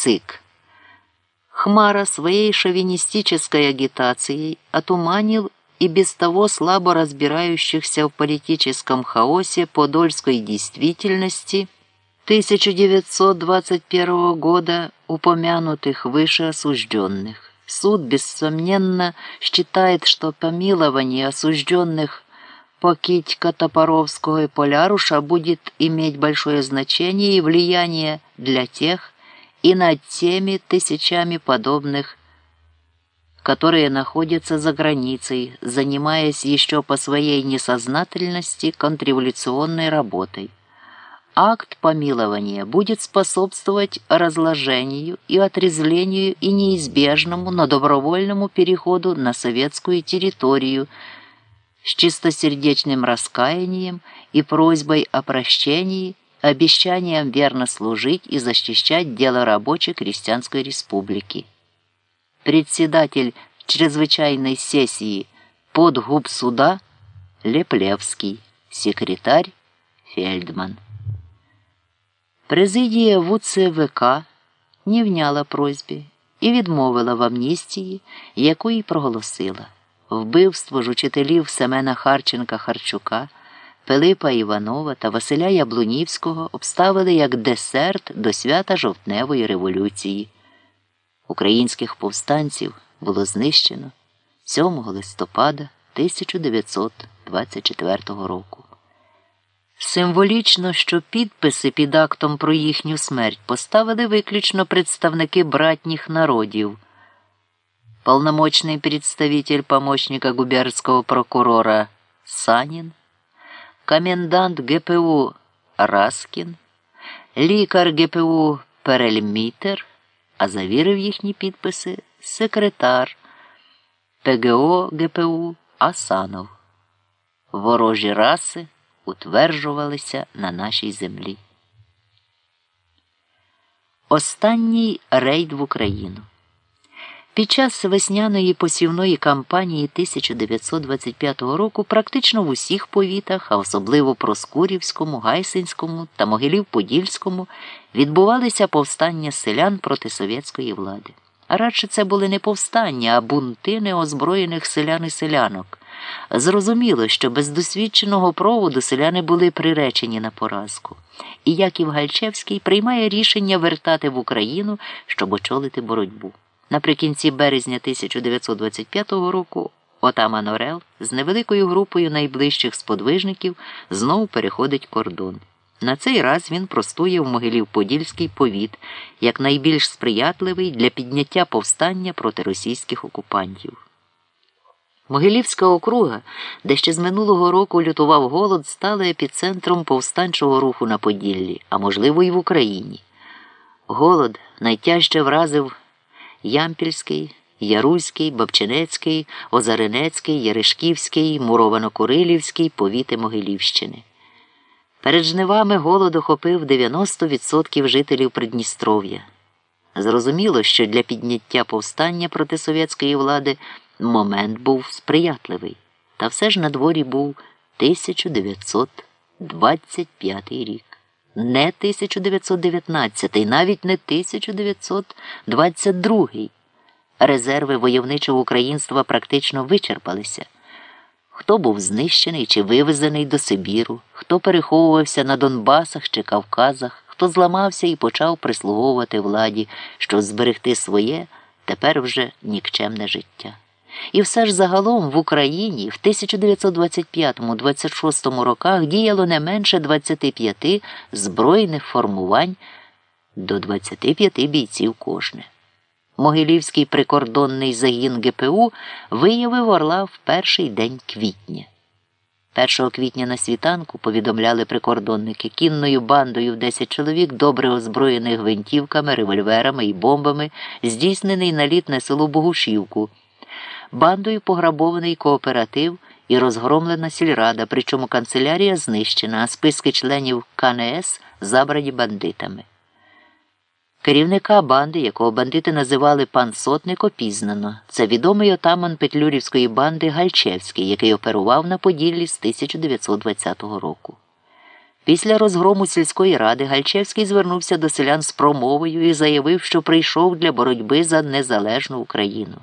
ЦИК. Хмара своей шовинистической агитацией отуманил и без того слабо разбирающихся в политическом хаосе подольской действительности 1921 года упомянутых выше осужденных. Суд, бессомненно, считает, что помилование осужденных по Китька Топоровского и Поляруша будет иметь большое значение и влияние для тех и над теми тысячами подобных, которые находятся за границей, занимаясь еще по своей несознательности контрреволюционной работой. Акт помилования будет способствовать разложению и отрезлению и неизбежному, но добровольному переходу на советскую территорию – с чистосердечным раскаянием и просьбой о прощении, обещанием верно служить и защищать дело рабочей крестьянской республики. Председатель чрезвычайной сессии подгуб суда Леплевский, секретарь Фельдман. Президія ВУЦВК не вняла просьбі і відмовила в амністії, яку й проголосила. Вбивство ж учителів Семена Харченка Харчука, Пилипа Іванова та Василя Яблунівського обставили як десерт до свята жовтневої революції. Українських повстанців було знищено 7 листопада 1924 року. Символічно, що підписи під актом про їхню смерть поставили виключно представники братніх народів полномочный представитель помощника губернского прокурора Санин, комендант ГПУ Раскін, лікар ГПУ Перельмітер, а завірив їхні підписи секретар ПГО ГПУ Асанов. Ворожі раси утверджувалися на нашій землі. Останній рейд в Україну. Під час весняної посівної кампанії 1925 року практично в усіх повітах, а особливо Проскурівському, Гайсинському та Могилів-Подільському, відбувалися повстання селян проти совєтської влади. А радше це були не повстання, а бунти неозброєних селян і селянок. Зрозуміло, що без досвідченого проводу селяни були приречені на поразку. І Яків Гальчевський приймає рішення вертати в Україну, щоб очолити боротьбу. Наприкінці березня 1925 року отаман Орел з невеликою групою найближчих сподвижників знову переходить кордон. На цей раз він простує в Могилів-Подільський повіт як найбільш сприятливий для підняття повстання проти російських окупантів. Могилівська округа, де ще з минулого року лютував голод, стала епіцентром повстанчого руху на Поділлі, а можливо, і в Україні. Голод найтяжче вразив Ямпільський, Яруський, Бабчинецький, Озаринецький, Яришківський, Муровано-Курилівський повіти Могилівщини. Перед жнивами голод охопив 90% жителів Придністров'я. Зрозуміло, що для підняття повстання проти совєтської влади момент був сприятливий, та все ж на дворі був 1925 рік не 1919, навіть не 1922. Резерви войовничого українства практично вичерпалися. Хто був знищений чи вивезений до Сибіру, хто переховувався на Донбасах чи Кавказах, хто зламався і почав прислуговувати владі, щоб зберегти своє тепер вже нікчемне життя. І все ж загалом в Україні в 1925-26 роках діяло не менше 25 збройних формувань до 25 бійців кожне. Могилівський прикордонний загін ГПУ виявив орла в перший день квітня. 1 квітня на світанку повідомляли прикордонники кінною бандою в 10 чоловік, добре озброєних гвинтівками, револьверами і бомбами, здійснений наліт на село Богушівку бандою пограбований кооператив і розгромлена сільрада, причому канцелярія знищена, а списки членів КНС забрані бандитами. Керівника банди, якого бандити називали пан Сотник, опізнано. Це відомий отаман Петлюрівської банди Гальчевський, який оперував на Поділлі з 1920 року. Після розгрому сільської ради Гальчевський звернувся до селян з промовою і заявив, що прийшов для боротьби за незалежну Україну.